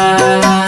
Bye.